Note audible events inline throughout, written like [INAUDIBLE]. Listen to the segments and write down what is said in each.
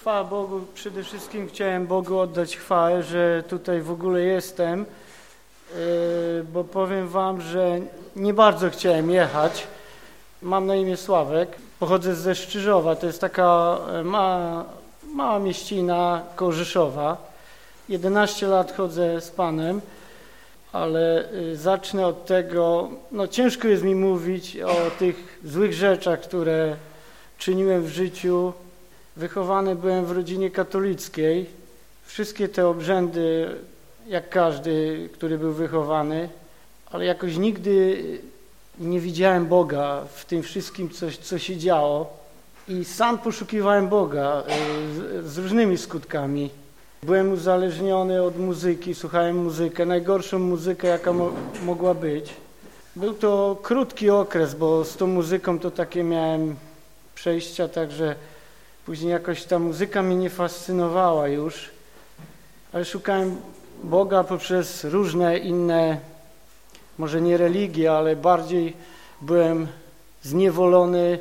chwała Bogu, przede wszystkim chciałem Bogu oddać chwałę, że tutaj w ogóle jestem, yy, bo powiem wam, że nie bardzo chciałem jechać. Mam na imię Sławek, pochodzę ze Szczyżowa, to jest taka e, mała, mała mieścina koło Rzeszowa. 11 lat chodzę z Panem, ale y, zacznę od tego, no ciężko jest mi mówić o tych złych rzeczach, które czyniłem w życiu. Wychowany byłem w rodzinie katolickiej. Wszystkie te obrzędy, jak każdy, który był wychowany, ale jakoś nigdy nie widziałem Boga w tym wszystkim, co, co się działo. I sam poszukiwałem Boga y, z, z różnymi skutkami. Byłem uzależniony od muzyki, słuchałem muzykę, najgorszą muzykę, jaka mo mogła być. Był to krótki okres, bo z tą muzyką to takie miałem przejścia, także później jakoś ta muzyka mnie nie fascynowała już, ale szukałem Boga poprzez różne inne, może nie religie, ale bardziej byłem zniewolony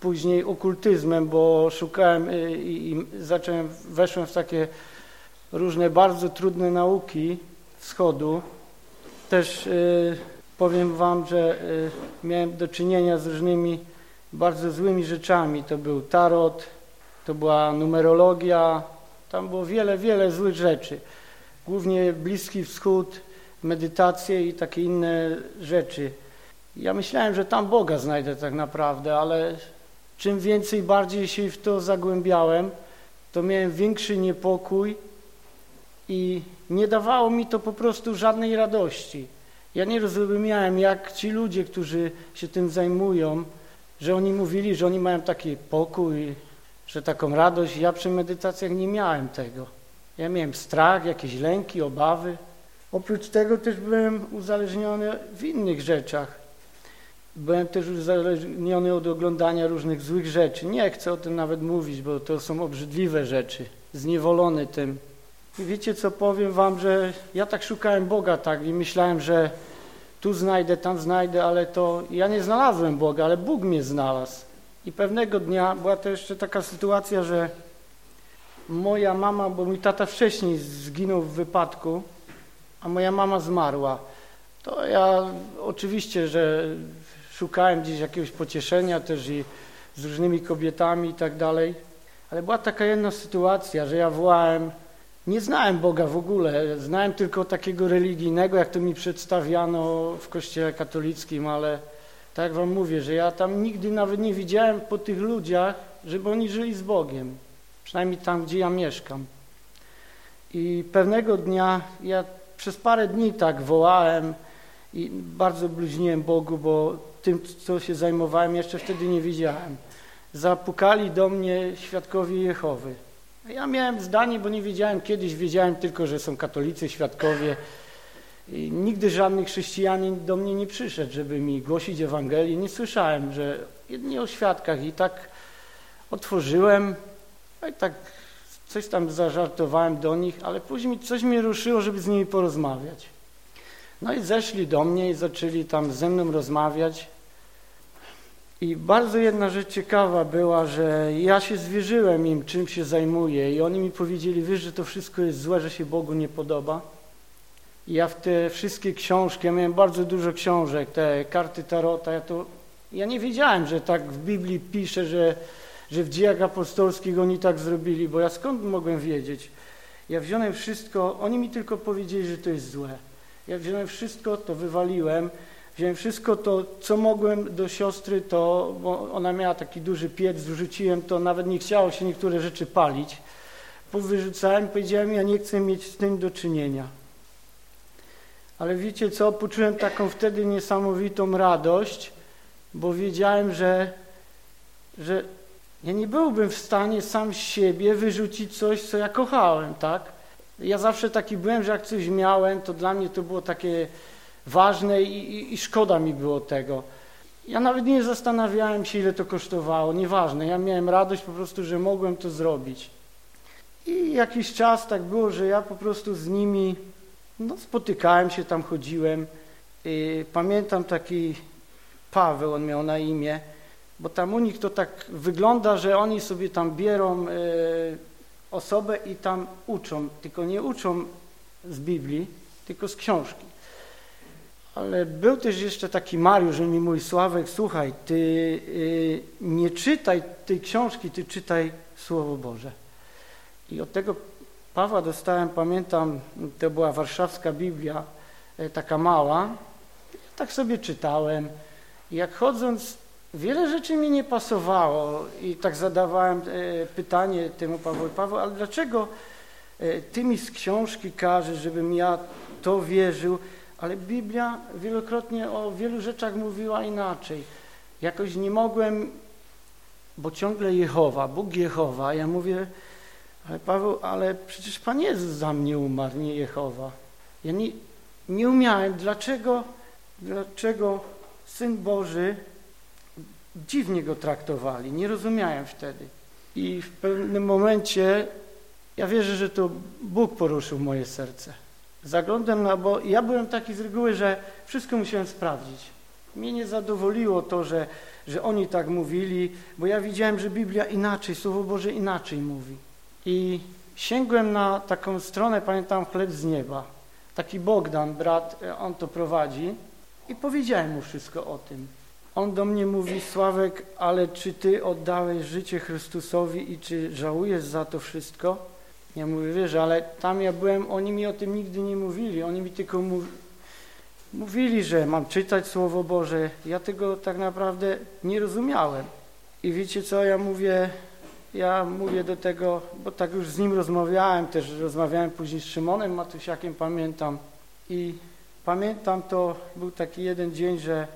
później okultyzmem, bo szukałem y, i, i zacząłem, weszłem w takie różne bardzo trudne nauki wschodu. Też y, powiem wam, że y, miałem do czynienia z różnymi bardzo złymi rzeczami. To był tarot, to była numerologia, tam było wiele, wiele złych rzeczy. Głównie Bliski Wschód, medytacje i takie inne rzeczy. Ja myślałem, że tam Boga znajdę tak naprawdę, ale czym więcej, bardziej się w to zagłębiałem, to miałem większy niepokój i nie dawało mi to po prostu żadnej radości. Ja nie rozumiałem, jak ci ludzie, którzy się tym zajmują, że oni mówili, że oni mają taki pokój, że taką radość. Ja przy medytacjach nie miałem tego. Ja miałem strach, jakieś lęki, obawy. Oprócz tego też byłem uzależniony w innych rzeczach. Byłem też uzależniony od oglądania różnych złych rzeczy. Nie chcę o tym nawet mówić, bo to są obrzydliwe rzeczy. Zniewolony tym. I wiecie co, powiem wam, że ja tak szukałem Boga tak i myślałem, że tu znajdę, tam znajdę, ale to ja nie znalazłem Boga, ale Bóg mnie znalazł. I pewnego dnia była to jeszcze taka sytuacja, że moja mama, bo mój tata wcześniej zginął w wypadku, a moja mama zmarła. To ja oczywiście, że szukałem gdzieś jakiegoś pocieszenia też i z różnymi kobietami i tak dalej, ale była taka jedna sytuacja, że ja wołałem nie znałem Boga w ogóle, znałem tylko takiego religijnego, jak to mi przedstawiano w kościele katolickim, ale tak wam mówię, że ja tam nigdy nawet nie widziałem po tych ludziach, żeby oni żyli z Bogiem, przynajmniej tam, gdzie ja mieszkam. I pewnego dnia ja przez parę dni tak wołałem i bardzo bluźniłem Bogu, bo tym, co się zajmowałem, jeszcze wtedy nie widziałem. Zapukali do mnie świadkowie Jehowy. Ja miałem zdanie, bo nie wiedziałem kiedyś, wiedziałem tylko, że są katolicy, świadkowie. I nigdy żadny chrześcijanin do mnie nie przyszedł, żeby mi głosić Ewangelię. Nie słyszałem, że jedynie o świadkach i tak otworzyłem, no i tak coś tam zażartowałem do nich, ale później coś mnie ruszyło, żeby z nimi porozmawiać. No i zeszli do mnie i zaczęli tam ze mną rozmawiać. I bardzo jedna rzecz ciekawa była, że ja się zwierzyłem im, czym się zajmuję i oni mi powiedzieli, wiesz, że to wszystko jest złe, że się Bogu nie podoba. Ja w te wszystkie książki, ja miałem bardzo dużo książek, te karty Tarota, ja to, ja nie wiedziałem, że tak w Biblii pisze, że, że w dziejach apostolskich oni tak zrobili, bo ja skąd mogłem wiedzieć? Ja wziąłem wszystko, oni mi tylko powiedzieli, że to jest złe. Ja wziąłem wszystko, to wywaliłem, Wziąłem wszystko to, co mogłem do siostry, to, bo ona miała taki duży piec, wrzuciłem to, nawet nie chciało się niektóre rzeczy palić. Powyrzucałem, powiedziałem, ja nie chcę mieć z tym do czynienia. Ale wiecie co, poczułem taką wtedy niesamowitą radość, bo wiedziałem, że, że ja nie byłbym w stanie sam z siebie wyrzucić coś, co ja kochałem, tak? Ja zawsze taki byłem, że jak coś miałem, to dla mnie to było takie ważne i, i, i szkoda mi było tego. Ja nawet nie zastanawiałem się, ile to kosztowało, nieważne. Ja miałem radość po prostu, że mogłem to zrobić. I jakiś czas tak było, że ja po prostu z nimi no, spotykałem się, tam chodziłem. I pamiętam taki Paweł, on miał na imię, bo tam u nich to tak wygląda, że oni sobie tam bierą e, osobę i tam uczą, tylko nie uczą z Biblii, tylko z książki. Ale był też jeszcze taki Mariusz, on mi mówi, Sławek, słuchaj, ty y, nie czytaj tej książki, ty czytaj Słowo Boże. I od tego Pawła dostałem, pamiętam, to była warszawska Biblia, e, taka mała. Tak sobie czytałem. Jak chodząc, wiele rzeczy mi nie pasowało i tak zadawałem e, pytanie temu Pawłowi, Paweł, ale dlaczego e, ty mi z książki każesz, żebym ja to wierzył, ale Biblia wielokrotnie o wielu rzeczach mówiła inaczej. Jakoś nie mogłem, bo ciągle Jehowa, Bóg Jehowa, ja mówię, ale Paweł, ale przecież Pan Jezus za mnie umarł, nie Jehowa. Ja nie, nie umiałem, dlaczego, dlaczego Syn Boży dziwnie go traktowali. Nie rozumiałem wtedy. I w pewnym momencie ja wierzę, że to Bóg poruszył moje serce. Zaglądam na, bo ja byłem taki z reguły, że wszystko musiałem sprawdzić. Mnie nie zadowoliło to, że, że oni tak mówili, bo ja widziałem, że Biblia inaczej, Słowo Boże inaczej mówi. I sięgłem na taką stronę, pamiętam, Chleb z Nieba. Taki Bogdan, brat, e, on to prowadzi i powiedziałem mu wszystko o tym. On do mnie mówi, Sławek, ale czy ty oddałeś życie Chrystusowi i czy żałujesz za to wszystko? Ja mówię, wiesz, ale tam ja byłem, oni mi o tym nigdy nie mówili, oni mi tylko mów, mówili, że mam czytać Słowo Boże. Ja tego tak naprawdę nie rozumiałem. I wiecie co, ja mówię, ja mówię do tego, bo tak już z nim rozmawiałem, też rozmawiałem później z Szymonem Matusiakiem, pamiętam. I pamiętam to, był taki jeden dzień, że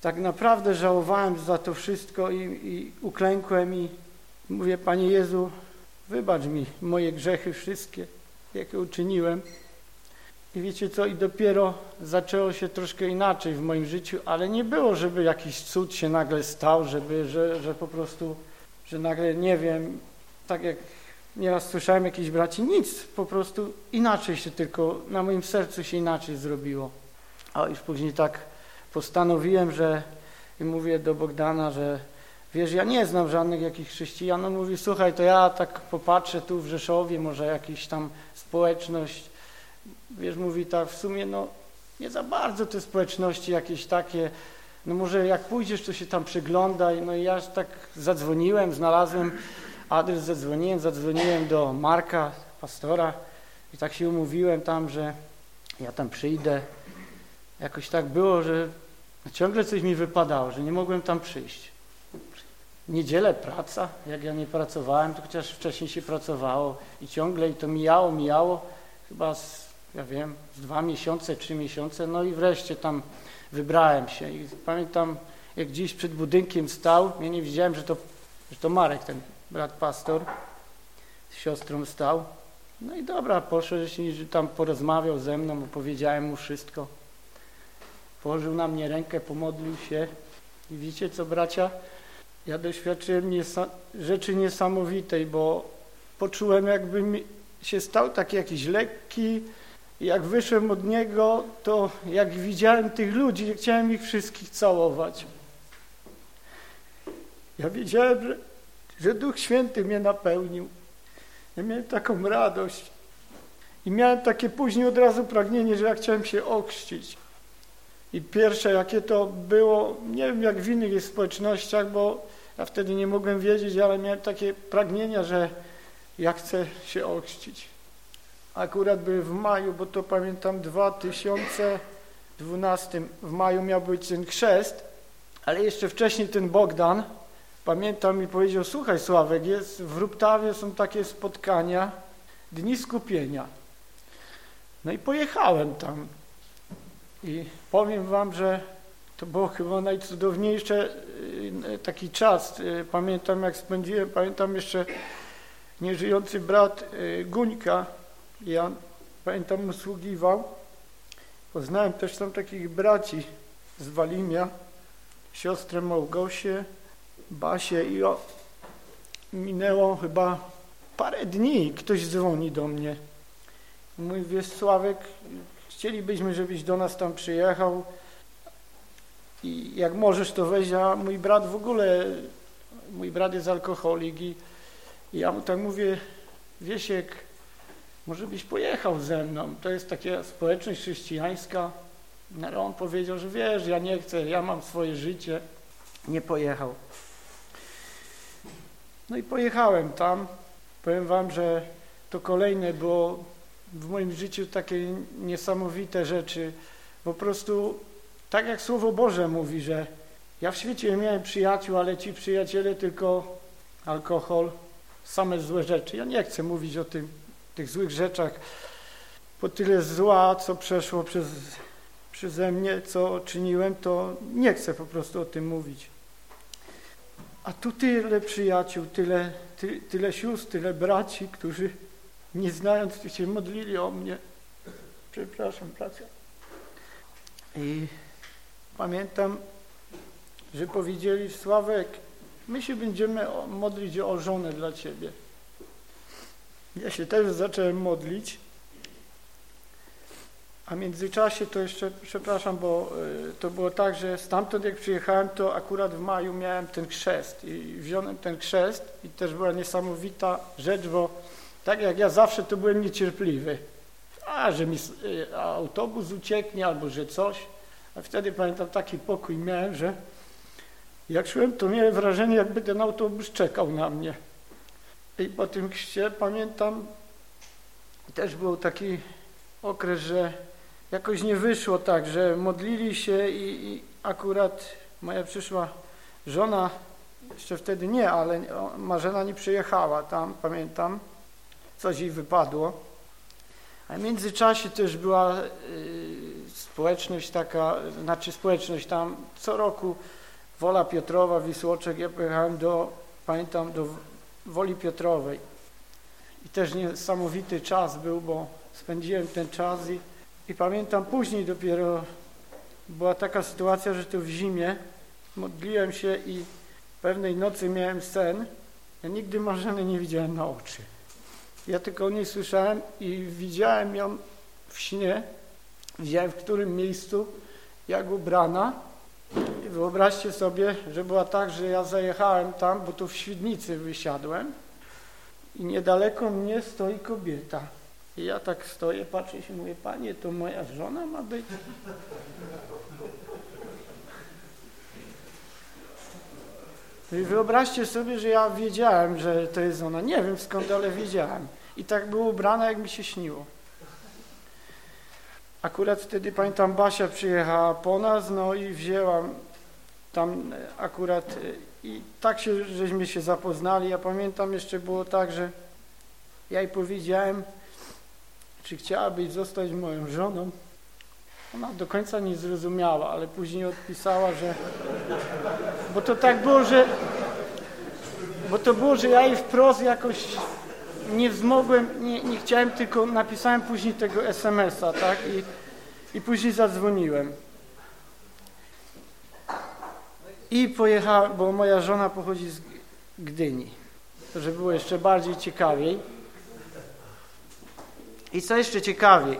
tak naprawdę żałowałem za to wszystko i, i uklękłem i mówię, Panie Jezu, wybacz mi moje grzechy wszystkie, jakie uczyniłem. I wiecie co, i dopiero zaczęło się troszkę inaczej w moim życiu, ale nie było, żeby jakiś cud się nagle stał, żeby, że, że po prostu że nagle, nie wiem, tak jak nieraz słyszałem jakiś braci, nic, po prostu inaczej się tylko, na moim sercu się inaczej zrobiło. A już później tak postanowiłem, że i mówię do Bogdana, że wiesz, ja nie znam żadnych jakichś chrześcijan. On mówi, słuchaj, to ja tak popatrzę tu w Rzeszowie, może jakiś tam społeczność, wiesz, mówi tak w sumie, no nie za bardzo te społeczności jakieś takie, no może jak pójdziesz, to się tam przyglądaj. No i ja tak zadzwoniłem, znalazłem adres, zadzwoniłem, zadzwoniłem do Marka, pastora i tak się umówiłem tam, że ja tam przyjdę. Jakoś tak było, że ciągle coś mi wypadało, że nie mogłem tam przyjść. Niedzielę praca, jak ja nie pracowałem, to chociaż wcześniej się pracowało i ciągle i to mijało, mijało, chyba z, ja wiem, z dwa miesiące, trzy miesiące, no i wreszcie tam wybrałem się i pamiętam, jak dziś przed budynkiem stał, ja nie wiedziałem, że to, że to Marek, ten brat pastor, z siostrą stał. No i dobra, poszedł, że tam porozmawiał ze mną, opowiedziałem mu wszystko. Położył na mnie rękę, pomodlił się i widzicie co, bracia? Ja doświadczyłem niesa rzeczy niesamowitej, bo poczułem, jakby się stał taki jakiś lekki, jak wyszłem od niego, to jak widziałem tych ludzi, chciałem ich wszystkich całować. Ja wiedziałem, że, że Duch Święty mnie napełnił. Ja miałem taką radość. I miałem takie później od razu pragnienie, że ja chciałem się okrzcić. I pierwsze, jakie to było, nie wiem jak w innych społecznościach, bo ja wtedy nie mogłem wiedzieć, ale miałem takie pragnienia, że ja chcę się okrzcić akurat były w maju, bo to pamiętam 2012 w maju miał być ten chrzest, ale jeszcze wcześniej ten Bogdan, pamiętam mi powiedział, słuchaj Sławek, jest w Ruptawie są takie spotkania, dni skupienia. No i pojechałem tam i powiem wam, że to było chyba najcudowniejszy y, taki czas. Y, pamiętam jak spędziłem, pamiętam jeszcze nieżyjący brat y, Ja pamiętam usługiwał. Poznałem też tam takich braci z Walimia, siostrę Małgosię, Basię i o, minęło chyba parę dni, ktoś dzwoni do mnie. Mówi, wiesz Sławek, chcielibyśmy, żebyś do nas tam przyjechał i jak możesz to weź, a mój brat w ogóle, mój brat jest alkoholik i ja mu tak mówię, Wiesiek, może byś pojechał ze mną, to jest taka społeczność chrześcijańska. No, ale on powiedział, że wiesz, ja nie chcę, ja mam swoje życie. Nie pojechał. No i pojechałem tam. Powiem wam, że to kolejne było w moim życiu takie niesamowite rzeczy. Po prostu tak jak Słowo Boże mówi, że ja w świecie miałem przyjaciół, ale ci przyjaciele tylko alkohol, same złe rzeczy. Ja nie chcę mówić o tym, tych złych rzeczach, bo tyle zła, co przeszło przez, przeze mnie, co czyniłem, to nie chcę po prostu o tym mówić. A tu tyle przyjaciół, tyle, ty, tyle sióstr, tyle braci, którzy nie znając się modlili o mnie. Przepraszam, bracia. I pamiętam, że powiedzieli Sławek, my się będziemy modlić o żonę dla Ciebie. Ja się też zacząłem modlić, a w międzyczasie to jeszcze, przepraszam, bo y, to było tak, że stamtąd jak przyjechałem, to akurat w maju miałem ten chrzest i wziąłem ten chrzest i też była niesamowita rzecz, bo tak jak ja zawsze to byłem niecierpliwy. A, że mi y, autobus ucieknie albo że coś. A wtedy pamiętam taki pokój miałem, że jak szłem, to miałem wrażenie, jakby ten autobus czekał na mnie. I po tym chrzcie pamiętam, też był taki okres, że jakoś nie wyszło tak, że modlili się i, i akurat moja przyszła żona, jeszcze wtedy nie, ale Marzena nie przyjechała tam, pamiętam, coś jej wypadło. A w międzyczasie też była y, społeczność taka, znaczy społeczność tam co roku Wola Piotrowa, Wisłoczek, ja pojechałem do, pamiętam, do Woli Piotrowej. I też niesamowity czas był, bo spędziłem ten czas i, i pamiętam później dopiero była taka sytuacja, że to w zimie modliłem się i pewnej nocy miałem sen. Ja nigdy Marzeny nie widziałem na oczy. Ja tylko o niej słyszałem i widziałem ją w śnie, widziałem w którym miejscu, jak ubrana. Wyobraźcie sobie, że była tak, że ja zajechałem tam, bo tu w Świdnicy wysiadłem i niedaleko mnie stoi kobieta. I ja tak stoję, patrzę się mówię, panie, to moja żona ma być? I wyobraźcie sobie, że ja wiedziałem, że to jest ona. Nie wiem skąd, ale wiedziałem. I tak było ubrana, jak mi się śniło. Akurat wtedy, pamiętam, Basia przyjechała po nas, no i wzięłam tam akurat i tak się, żeśmy się zapoznali. Ja pamiętam, jeszcze było tak, że ja jej powiedziałem, czy chciałabyś zostać moją żoną. Ona do końca nie zrozumiała, ale później odpisała, że... Bo to tak było, że... Bo to było, że ja jej wprost jakoś nie wzmogłem, nie, nie chciałem, tylko napisałem później tego SMS-a, tak? I, I później zadzwoniłem. I pojechałem, bo moja żona pochodzi z Gdyni, żeby było jeszcze bardziej ciekawiej. I co jeszcze ciekawiej,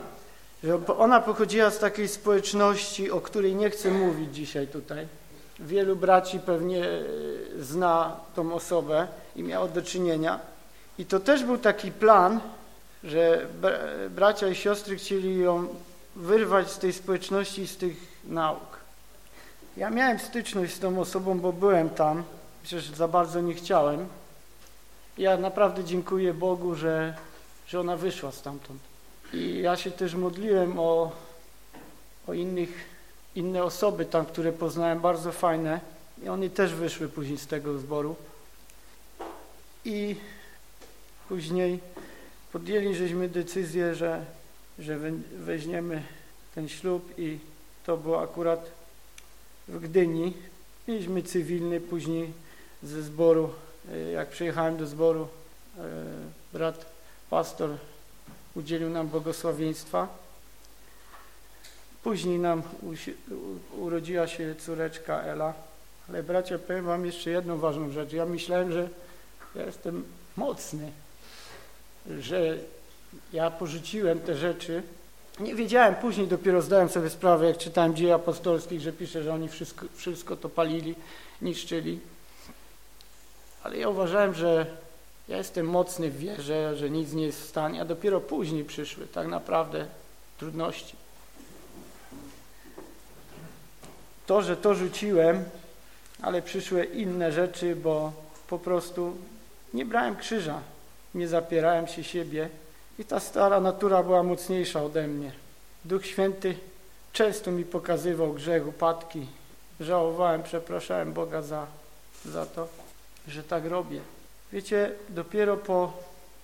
że ona pochodziła z takiej społeczności, o której nie chcę mówić dzisiaj tutaj. Wielu braci pewnie e, zna tą osobę i miało do czynienia. I to też był taki plan, że bracia i siostry chcieli ją wyrwać z tej społeczności, z tych nauk. Ja miałem styczność z tą osobą, bo byłem tam, przecież za bardzo nie chciałem. Ja naprawdę dziękuję Bogu, że, że ona wyszła stamtąd. I ja się też modliłem o, o innych, inne osoby tam, które poznałem, bardzo fajne. I one też wyszły później z tego zboru. I później podjęli żeśmy decyzję, że, że weźmiemy ten ślub i to było akurat w Gdyni. Mieliśmy cywilny, później ze zboru, e, jak przyjechałem do zboru, e, brat pastor udzielił nam błogosławieństwa. Później nam urodziła się córeczka Ela. Ale bracia, powiem wam jeszcze jedną ważną rzecz. Ja myślałem, że ja jestem mocny, że ja porzuciłem te rzeczy. Nie wiedziałem, później dopiero zdałem sobie sprawę, jak czytałem dzieje apostolskich, że pisze, że oni wszystko, wszystko to palili, niszczyli. Ale ja uważałem, że Ja jestem mocny w wierze, że nic nie jest w stanie, a dopiero później przyszły tak naprawdę trudności. To, że to rzuciłem, ale przyszły inne rzeczy, bo po prostu nie brałem krzyża, nie zapierałem się siebie i ta stara natura była mocniejsza ode mnie. Duch Święty często mi pokazywał grzech, upadki. Żałowałem, przepraszałem Boga za, za to, że tak robię. Wiecie, dopiero po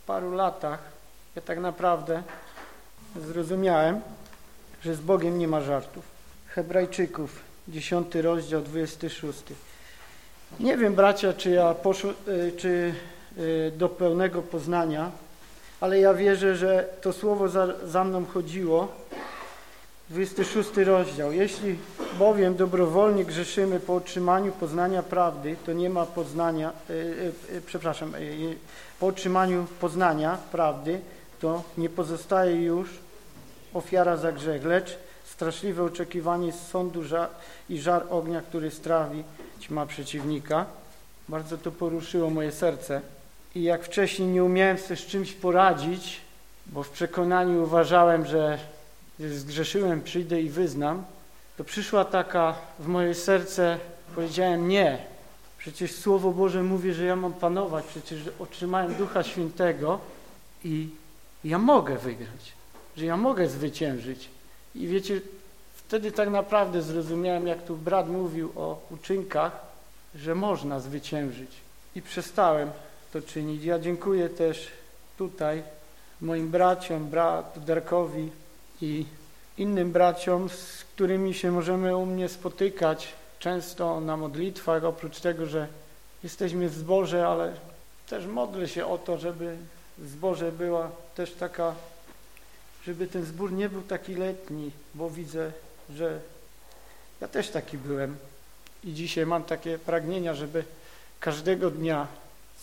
paru latach ja tak naprawdę zrozumiałem, że z Bogiem nie ma żartów. Hebrajczyków, 10 rozdział, 26. Nie wiem, bracia, czy ja poszło, y, czy y, do pełnego poznania, ale ja wierzę, że to słowo za, za mną chodziło. 26 rozdział. Jeśli bowiem dobrowolnie grzeszymy po otrzymaniu poznania prawdy, to nie ma poznania, y, y, y, przepraszam, po otrzymaniu poznania prawdy, to nie pozostaje już ofiara za grzech, lecz straszliwe oczekiwanie sądu żar i żar ognia, który strawi ćma przeciwnika. Bardzo to poruszyło moje serce. I jak wcześniej nie umiałem sobie z czymś poradzić, bo w przekonaniu uważałem, że zgrzeszyłem, przyjdę i wyznam, to przyszła taka w moje serce, powiedziałem nie. Przecież Słowo Boże mówi, że ja mam panować, przecież otrzymałem Ducha Świętego i ja mogę wygrać, że ja mogę zwyciężyć. I wiecie, wtedy tak naprawdę zrozumiałem, jak tu brat mówił o uczynkach, że można zwyciężyć. I przestałem to czynić. Ja dziękuję też tutaj moim braciom, bratu Darkowi i innym braciom, z którymi się możemy u mnie spotykać często na modlitwach, oprócz tego, że jesteśmy w zborze, ale też modlę się o to, żeby w zborze była też taka, żeby ten zbór nie był taki letni, bo widzę, że ja też taki byłem i dzisiaj mam takie pragnienia, żeby każdego dnia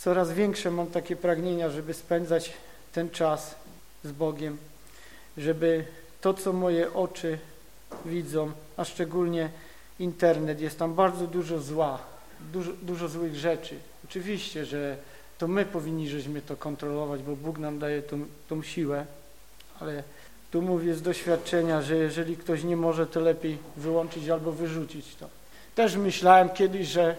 coraz większe mam takie pragnienia, żeby spędzać ten czas z Bogiem, żeby to, co moje oczy widzą, a szczególnie internet, jest tam bardzo dużo zła, dużo, dużo złych rzeczy. Oczywiście, że to my powinni żeśmy to kontrolować, bo Bóg nam daje tą, tą siłę, ale tu mówię z doświadczenia, że jeżeli ktoś nie może, to lepiej wyłączyć albo wyrzucić to. Też myślałem kiedyś, że,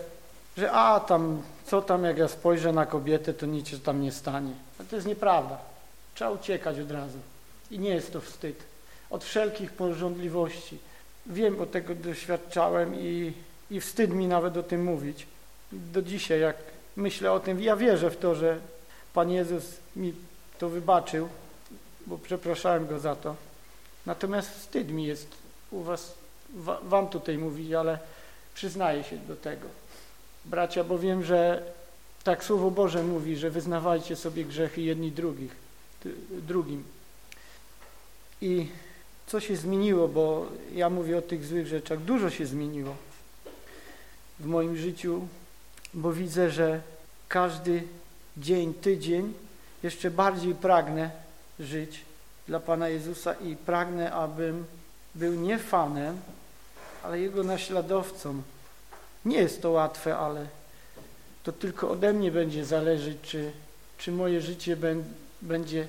że a tam, co tam jak ja spojrzę na kobietę, to nic się tam nie stanie. Ale to jest nieprawda. Trzeba uciekać od razu. I nie jest to wstyd. Od wszelkich porządliwości. Wiem, bo tego doświadczałem i, i wstyd mi nawet o tym mówić. Do dzisiaj, jak myślę o tym, ja wierzę w to, że Pan Jezus mi to wybaczył, bo przepraszałem Go za to. Natomiast wstyd mi jest u was, wam tutaj mówić, ale przyznaję się do tego. Bracia, bo wiem, że tak Słowo Boże mówi, że wyznawajcie sobie grzechy jedni drugich, drugim. I co się zmieniło, bo ja mówię o tych złych rzeczach, dużo się zmieniło w moim życiu, bo widzę, że każdy dzień, tydzień jeszcze bardziej pragnę żyć dla Pana Jezusa i pragnę, abym był nie fanem, ale Jego naśladowcą. Nie jest to łatwe, ale to tylko ode mnie będzie zależeć, czy, czy moje życie będzie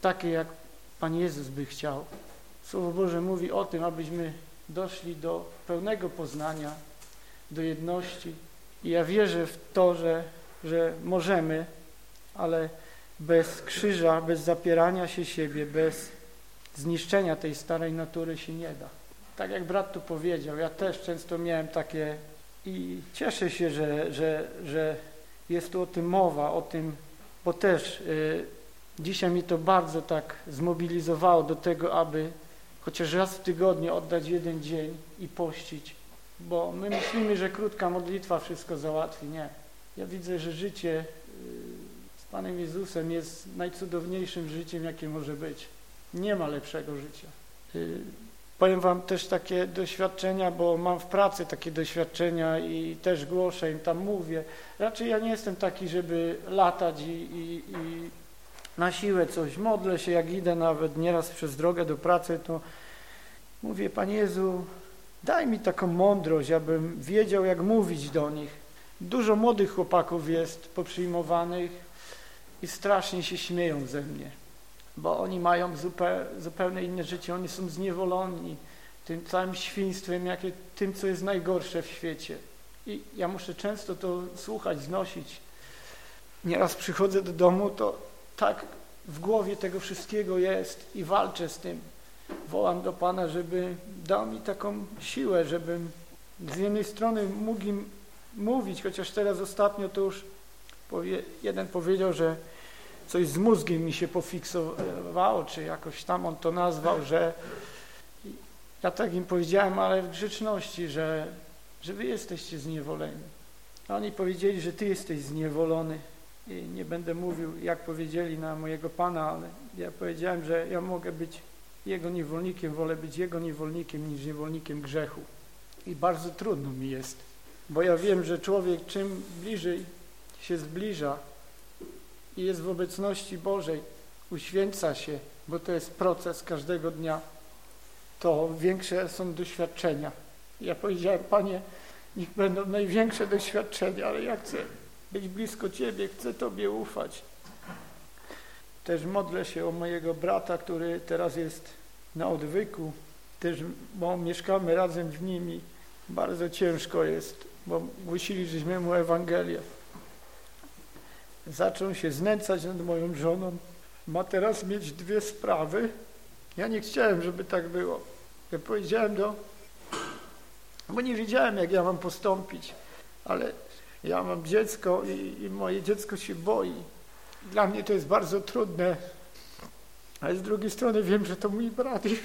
takie, jak Pan Jezus by chciał. Słowo Boże mówi o tym, abyśmy doszli do pełnego poznania, do jedności. I ja wierzę w to, że, że możemy, ale bez krzyża, bez zapierania się siebie, bez zniszczenia tej starej natury się nie da. Tak jak brat tu powiedział, ja też często miałem takie i cieszę się, że, że, że jest tu o tym mowa, o tym, bo też y, dzisiaj mi to bardzo tak zmobilizowało do tego, aby chociaż raz w tygodniu oddać jeden dzień i pościć, bo my myślimy, że krótka modlitwa wszystko załatwi. Nie. Ja widzę, że życie y, z Panem Jezusem jest najcudowniejszym życiem, jakie może być. Nie ma lepszego życia. Powiem Wam też takie doświadczenia, bo mam w pracy takie doświadczenia i też głoszę im, tam mówię. Raczej ja nie jestem taki, żeby latać i, i, i na siłę coś. Modlę się, jak idę nawet nieraz przez drogę do pracy, to mówię, Panie Jezu, daj mi taką mądrość, abym wiedział, jak mówić do nich. Dużo młodych chłopaków jest poprzyjmowanych i strasznie się śmieją ze mnie, bo oni mają zupełnie inne życie, oni są zniewoleni tym całym świństwem, jakie, tym, co jest najgorsze w świecie. I ja muszę często to słuchać, znosić. Nieraz przychodzę do domu, to tak w głowie tego wszystkiego jest i walczę z tym. Wołam do Pana, żeby dał mi taką siłę, żebym z jednej strony mógł im mówić, chociaż teraz ostatnio to już powie, jeden powiedział, że coś z mózgiem mi się pofiksowało, czy jakoś tam on to nazwał, że ja tak im powiedziałem, ale w grzeczności, że, że wy jesteście zniewoleni. A oni powiedzieli, że ty jesteś zniewolony. I nie będę mówił, jak powiedzieli na mojego Pana, ale ja powiedziałem, że ja mogę być Jego niewolnikiem, wolę być Jego niewolnikiem niż niewolnikiem grzechu. I bardzo trudno mi jest, bo ja wiem, że człowiek czym bliżej się zbliża i jest w obecności Bożej, uświęca się, bo to jest proces każdego dnia, to większe są doświadczenia. Ja powiedziałem, Panie, niech będą największe doświadczenia, ale ja chcę być blisko Ciebie, chcę Tobie ufać. Też modlę się o mojego brata, który teraz jest na odwyku, też, bo mieszkamy razem z nimi. Bardzo ciężko jest, bo głosili żeśmy mu Ewangelię. Zaczął się znęcać nad moją żoną. Ma teraz mieć dwie sprawy. Ja nie chciałem, żeby tak było. Ja powiedziałem do... Bo nie wiedziałem, jak ja mam postąpić, ale ja mam dziecko i, i moje dziecko się boi. Dla mnie to jest bardzo trudne, ale z drugiej strony wiem, że to mój brat i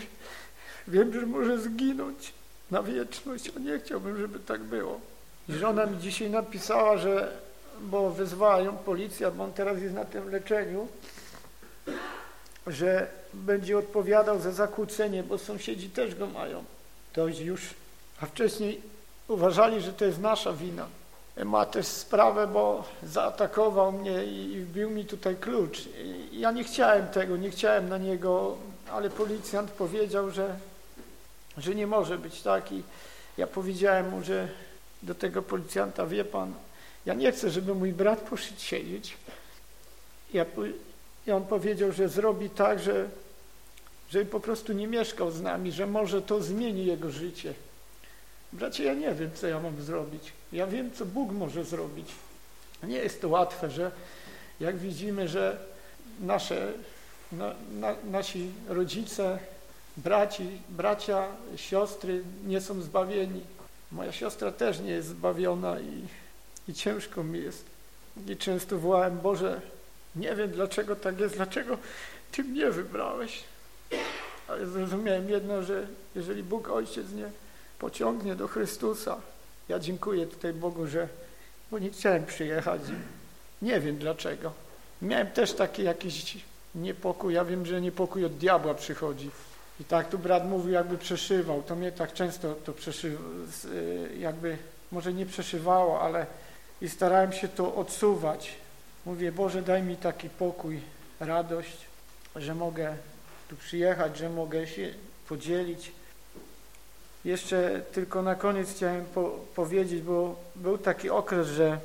[LAUGHS] wiem, że może zginąć na wieczność, a nie chciałbym, żeby tak było. I żona mi dzisiaj napisała, że, bo wezwała ją policja, bo on teraz jest na tym leczeniu, że będzie odpowiadał za zakłócenie, bo sąsiedzi też go mają. To już, a wcześniej uważali, że to jest nasza wina ma też sprawę, bo zaatakował mnie i wbił mi tutaj klucz. Ja nie chciałem tego, nie chciałem na niego, ale policjant powiedział, że, że nie może być tak i ja powiedziałem mu, że do tego policjanta, wie pan, ja nie chcę, żeby mój brat poszedł siedzieć. Ja, I on powiedział, że zrobi tak, że żeby po prostu nie mieszkał z nami, że może to zmieni jego życie. Bracie, ja nie wiem, co ja mam zrobić. Ja wiem, co Bóg może zrobić. Nie jest to łatwe, że jak widzimy, że nasze, na, na, nasi rodzice, braci, bracia, siostry nie są zbawieni. Moja siostra też nie jest zbawiona i, i ciężko mi jest. I często wołałem, Boże, nie wiem dlaczego tak jest, dlaczego Ty mnie wybrałeś. Ale zrozumiałem jedno, że jeżeli Bóg Ojciec nie pociągnie do Chrystusa. Ja dziękuję tutaj Bogu, że bo nie chciałem przyjechać. Nie wiem dlaczego. Miałem też taki jakiś niepokój. Ja wiem, że niepokój od diabła przychodzi. I tak tu brat mówił, jakby przeszywał. To mnie tak często to przeszywało, jakby może nie przeszywało, ale i starałem się to odsuwać. Mówię, Boże, daj mi taki pokój, radość, że mogę tu przyjechać, że mogę się podzielić jeszcze tylko na koniec chciałem po powiedzieć, bo był taki okres, że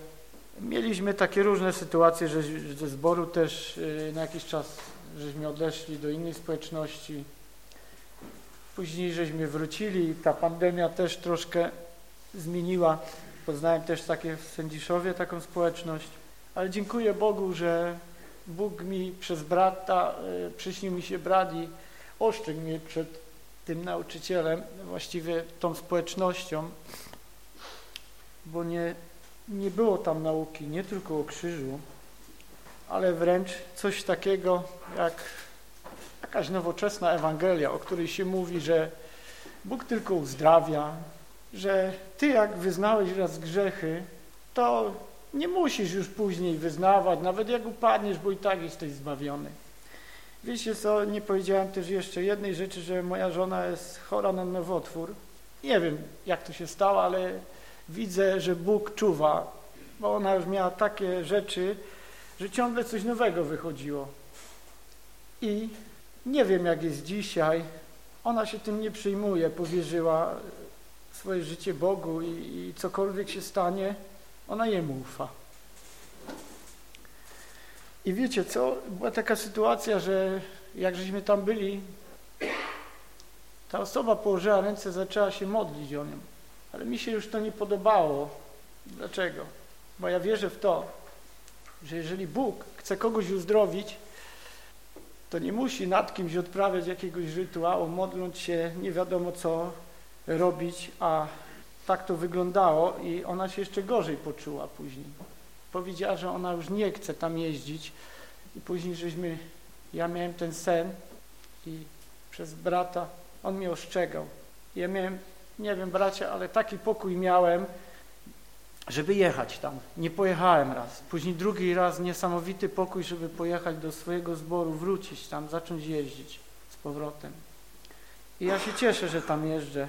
mieliśmy takie różne sytuacje, że ze zboru też y, na jakiś czas żeśmy odeszli do innej społeczności. Później żeśmy wrócili, ta pandemia też troszkę zmieniła. Poznałem też takie w Sędziszowie taką społeczność, ale dziękuję Bogu, że Bóg mi przez brata, y, przyśnił mi się brat i ostrzegł mnie przed tym nauczycielem, właściwie tą społecznością, bo nie, nie było tam nauki nie tylko o krzyżu, ale wręcz coś takiego jak jakaś nowoczesna Ewangelia, o której się mówi, że Bóg tylko uzdrawia, że Ty jak wyznałeś raz grzechy, to nie musisz już później wyznawać, nawet jak upadniesz, bo i tak jesteś zbawiony. Wiecie co, nie powiedziałem też jeszcze jednej rzeczy, że moja żona jest chora na nowotwór. Nie wiem, jak to się stało, ale widzę, że Bóg czuwa, bo ona już miała takie rzeczy, że ciągle coś nowego wychodziło. I nie wiem, jak jest dzisiaj. Ona się tym nie przyjmuje, powierzyła swoje życie Bogu i, i cokolwiek się stanie, ona Jemu ufa. I wiecie co, była taka sytuacja, że jak żeśmy tam byli, ta osoba położyła ręce, zaczęła się modlić o nią. Ale mi się już to nie podobało. Dlaczego? Bo ja wierzę w to, że jeżeli Bóg chce kogoś uzdrowić, to nie musi nad kimś odprawiać jakiegoś rytuału, modląc się, nie wiadomo co robić, a tak to wyglądało i ona się jeszcze gorzej poczuła później. Powiedziała, że ona już nie chce tam jeździć i później żeśmy, ja miałem ten sen i przez brata, on mnie ostrzegał. Ja miałem, nie wiem bracia, ale taki pokój miałem, żeby jechać tam. Nie pojechałem raz. Później drugi raz niesamowity pokój, żeby pojechać do swojego zboru, wrócić tam, zacząć jeździć z powrotem. I ja się cieszę, że tam jeżdżę.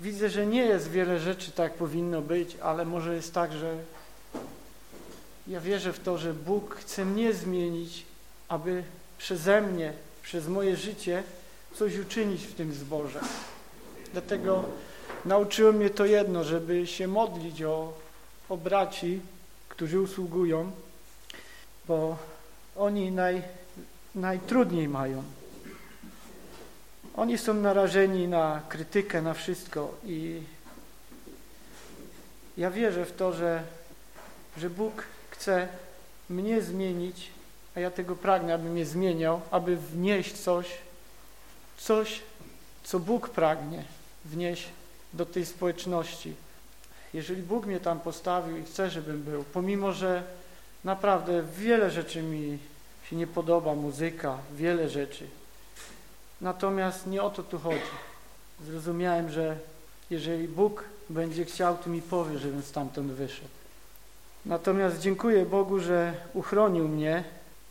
Widzę, że nie jest wiele rzeczy tak powinno być, ale może jest tak, że ja wierzę w to, że Bóg chce mnie zmienić, aby przeze mnie, przez moje życie coś uczynić w tym zborze. Dlatego nauczyło mnie to jedno, żeby się modlić o, o braci, którzy usługują, bo oni naj, najtrudniej mają. Oni są narażeni na krytykę, na wszystko i ja wierzę w to, że, że Bóg chce mnie zmienić, a ja tego pragnę, aby mnie zmieniał, aby wnieść coś, coś, co Bóg pragnie wnieść do tej społeczności. Jeżeli Bóg mnie tam postawił i chce, żebym był, pomimo, że naprawdę wiele rzeczy mi się nie podoba, muzyka, wiele rzeczy, Natomiast nie o to tu chodzi. Zrozumiałem, że jeżeli Bóg będzie chciał, to mi powie, żebym stamtąd wyszedł. Natomiast dziękuję Bogu, że uchronił mnie,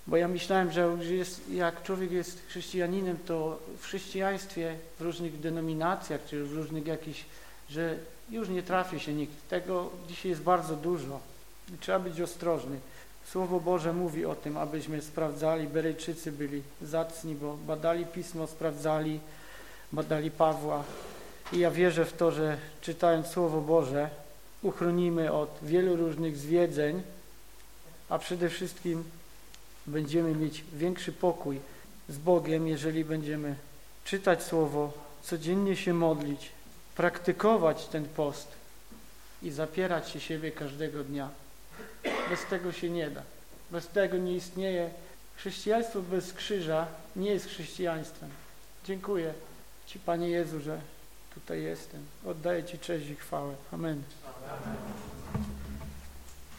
bo ja myślałem, że jest, jak człowiek jest chrześcijaninem, to w chrześcijaństwie, w różnych denominacjach, czy w różnych jakichś, że już nie trafi się nikt. Tego dzisiaj jest bardzo dużo trzeba być ostrożny. Słowo Boże mówi o tym, abyśmy sprawdzali, Berejczycy byli zacni, bo badali Pismo, sprawdzali, badali Pawła. I ja wierzę w to, że czytając Słowo Boże uchronimy od wielu różnych zwiedzeń, a przede wszystkim będziemy mieć większy pokój z Bogiem, jeżeli będziemy czytać Słowo, codziennie się modlić, praktykować ten post i zapierać się siebie każdego dnia. Bez tego się nie da. Bez tego nie istnieje. Chrześcijaństwo bez krzyża nie jest chrześcijaństwem. Dziękuję Ci, Panie Jezu, że tutaj jestem. Oddaję Ci cześć i chwałę. Amen. Amen.